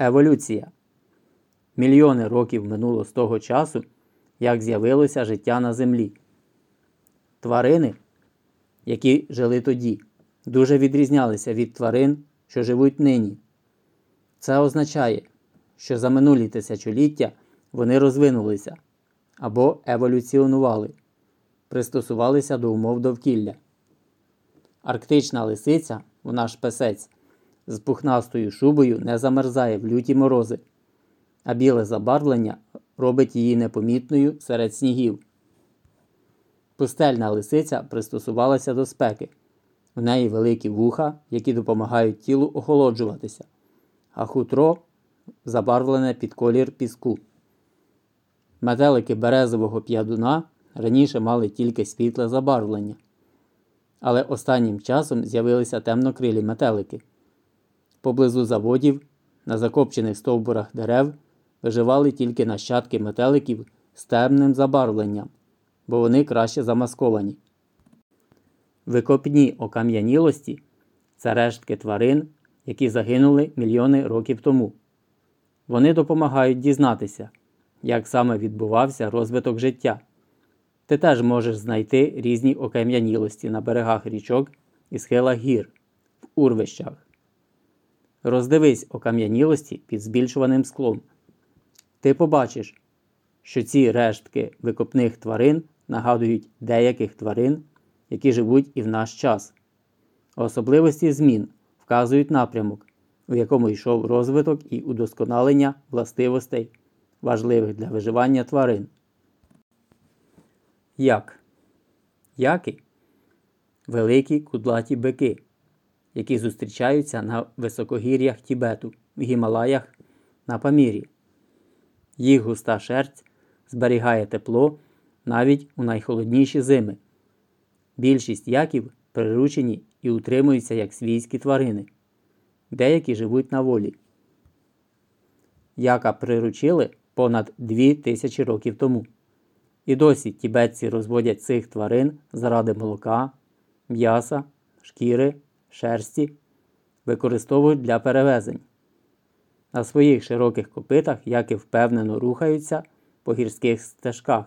Еволюція. Мільйони років минуло з того часу, як з'явилося життя на землі. Тварини, які жили тоді, дуже відрізнялися від тварин, що живуть нині. Це означає, що за минулі тисячоліття вони розвинулися або еволюціонували, пристосувалися до умов довкілля. Арктична лисиця, вона ж песець, з пухнастою шубою не замерзає в люті морози, а біле забарвлення робить її непомітною серед снігів. Пустельна лисиця пристосувалася до спеки. У неї великі вуха, які допомагають тілу охолоджуватися, а хутро забарвлене під колір піску. Метелики березового п'ядуна раніше мали тільки світле забарвлення, але останнім часом з'явилися темнокрилі метелики. Поблизу заводів, на закопчених стовбурах дерев виживали тільки нащадки метеликів з темним забарвленням, бо вони краще замасковані. Викопні окам'янілості це рештки тварин, які загинули мільйони років тому. Вони допомагають дізнатися, як саме відбувався розвиток життя. Ти теж можеш знайти різні окам'янілості на берегах річок і схилах гір, в урвищах. Роздивись окам'янілості під збільшуваним склом. Ти побачиш, що ці рештки викопних тварин нагадують деяких тварин, які живуть і в наш час. Особливості змін вказують напрямок, у якому йшов розвиток і удосконалення властивостей, важливих для виживання тварин. Як? Яки великі кудлаті бики, які зустрічаються на високогір'ях Тібету, в Гімалаях на Памірі. Їх густа шерсть зберігає тепло навіть у найхолодніші зими. Більшість яків приручені і утримуються як свійські тварини. Деякі живуть на волі. Яка приручили понад дві тисячі років тому. І досі тібетці розводять цих тварин заради молока, м'яса, шкіри, шерсті, використовують для перевезень. На своїх широких копитах яки впевнено рухаються по гірських стежках.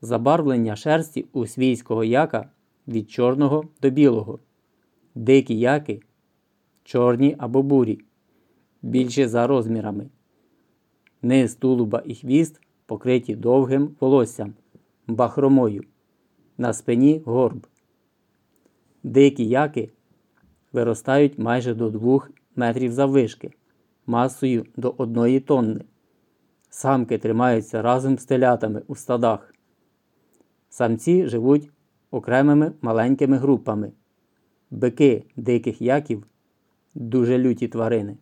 Забарвлення шерсті у свійського яка від чорного до білого. Дикі яки чорні або бурі, більші за розмірами. Низ тулуба і хвіст покриті довгим волоссям, бахромою, на спині горб. Дикі яки виростають майже до 2 метрів заввишки, масою до 1 тонни. Самки тримаються разом з телятами у стадах. Самці живуть окремими маленькими групами. Бики диких яків дуже люті тварини.